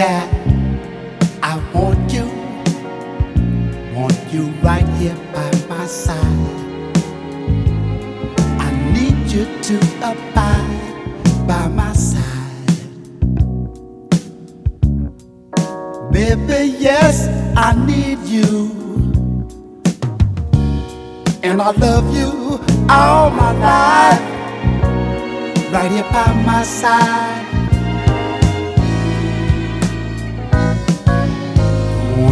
Yeah, I want you, want you right here by my side. I need you to abide by my side. Baby, yes, I need you. And I love you all my life, right here by my side.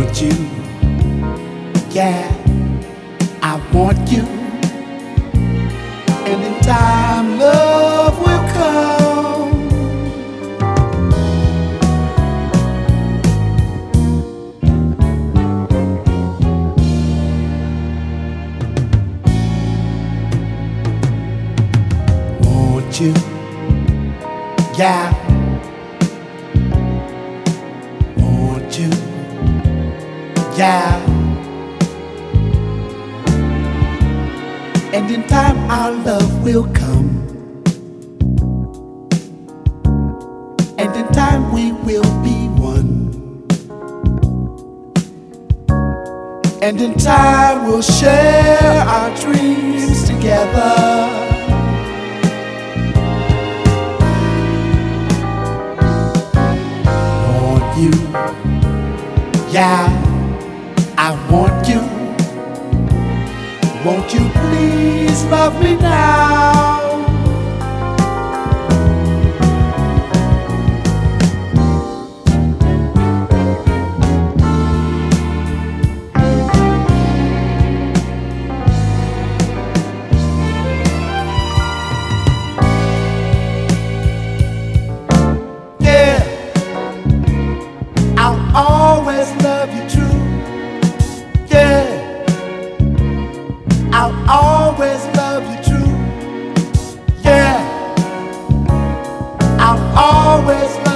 Want you, yeah, I want you. And in time, love will come. Want you, yeah. Yeah. And in time, our love will come. And in time, we will be one. And in time, we'll share our dreams together. You, yeah, I want you. Won't you please love me now? always